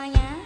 semuanya